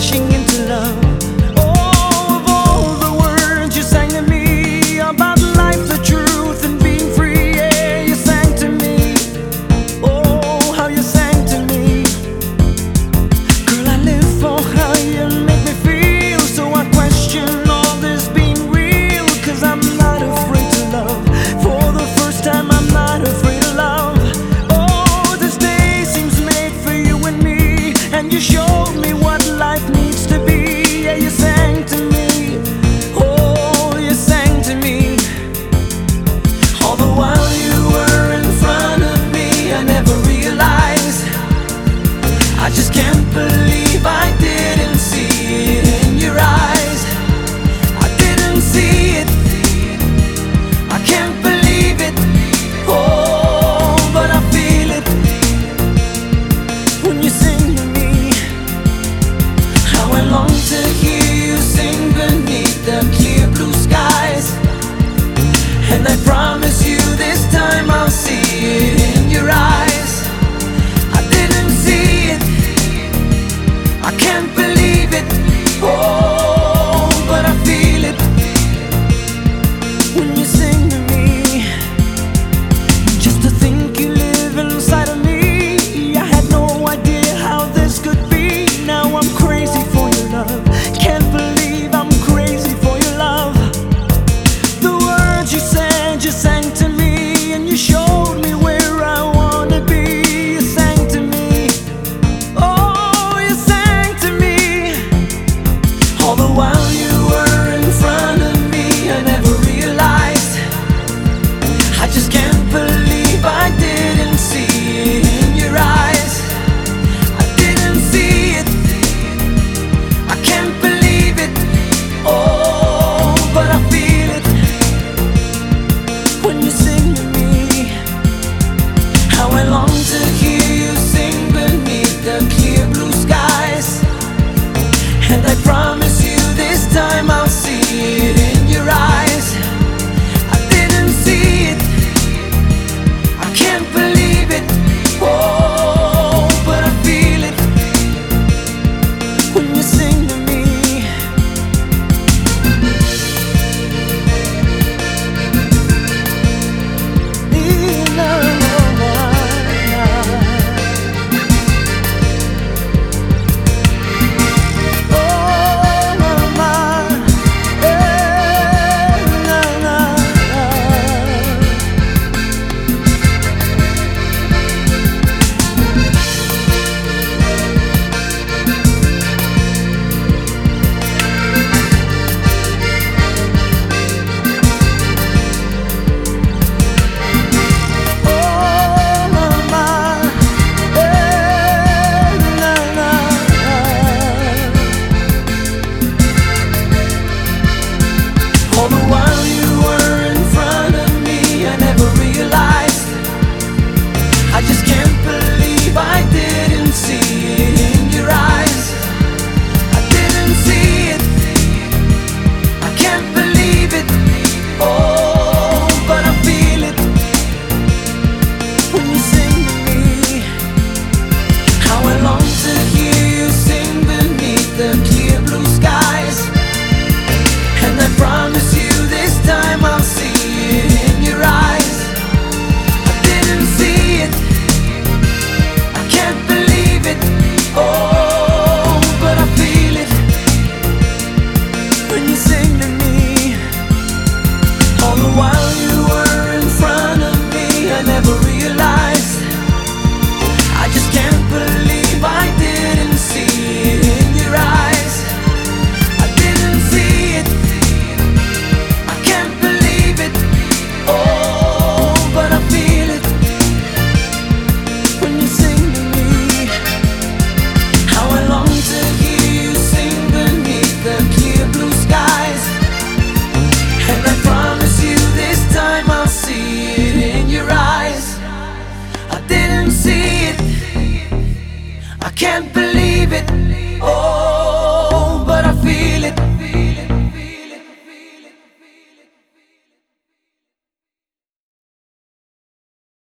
flashing I just can't believe I didn't see it in your eyes. I didn't see it. I can't believe it. Oh, but I feel it when you sing to me. How I long to hear you sing beneath the clear blue skies, and I promise. Can't believe it, oh, but I feel it.